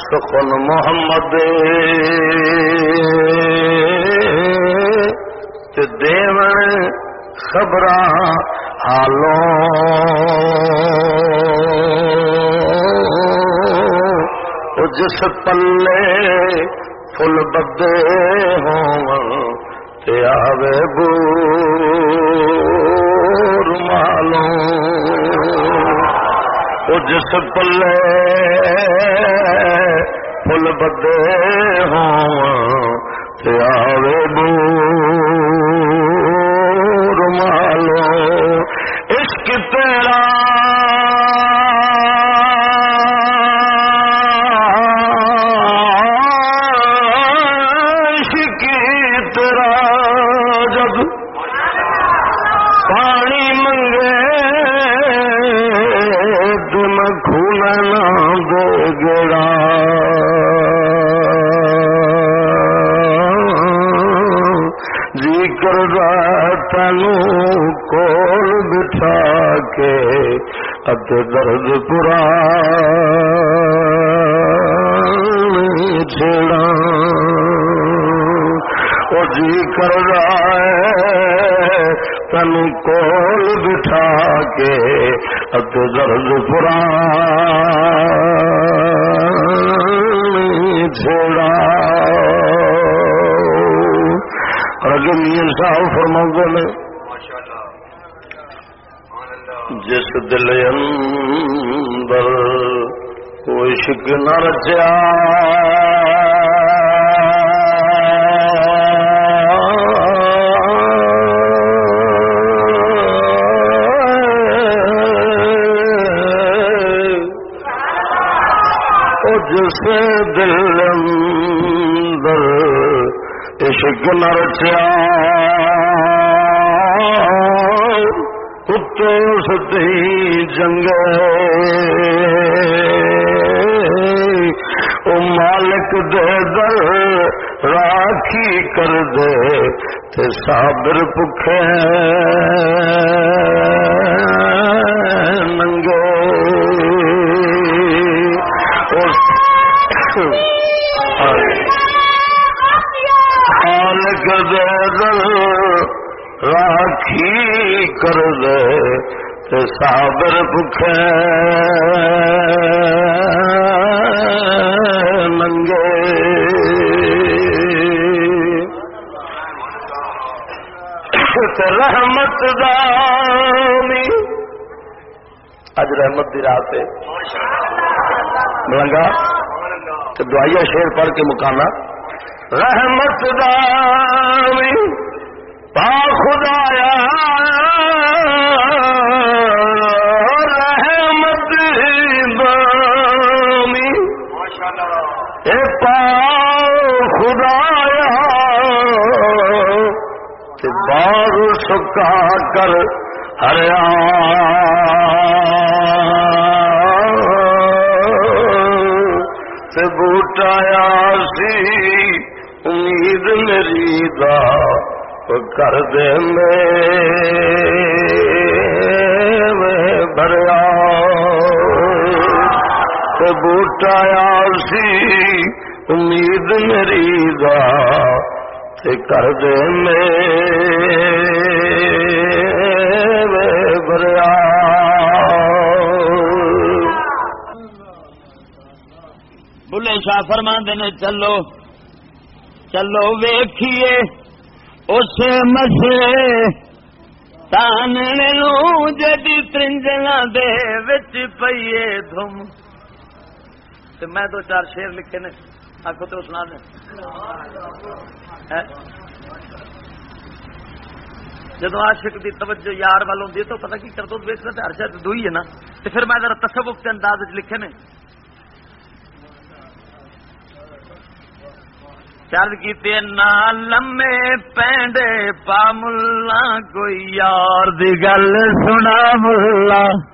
سخن محمد۔ دیون خبر حالوں۔ جس پلے فل بدے تے آوے بور مالوں وہ جس پلے پل بدے ہوں بٹھا کے ات درد پورا چھڑا وہ جی کر رہا ہے تن کول بٹھا کے ات درد پورا چھڑا میاں صاحب فرما نے جس دل اندر کوئی شک نہ رچیا۔ جس دل اندر عشق نہ رچیا۔ کتے ستی جنگ او مالک دے در راکھی کر دے تے صابر پکھے ننگے۔ مالک دے در راکھی کر دے سابر بکھے۔ ننگے۔ رحمت دانی۔ اج رحمت دی رات ہے۔ ملنگا۔ دعائیا شیر پڑھ کے مکانا۔ رحمت دانی۔ بار سکا کر ہریا بوٹایا سی، امید میری دا کر دے بریا بوٹایا سی، امید میری دا کر دے بریا بلے شاہ فرمان نے، چلو چلو ویکھیے اس مسے تان جدی ترنجنا دے وچ پیے دھم۔ تو میں دو چار شیر لکھے نے۔ آخو تو سنا دیں۔ ہاں۔ جدو عاشق دی توجہ یار وال ہوں تو پتہ کی کر دو ویس ہر شاید دو ہی ہے نا۔ تو پھر میں ذرا تصوف کے انداز لکھے نے۔ چل کی لمے پینڈے پا ملا، کوئی یار دی گل سنا ملا۔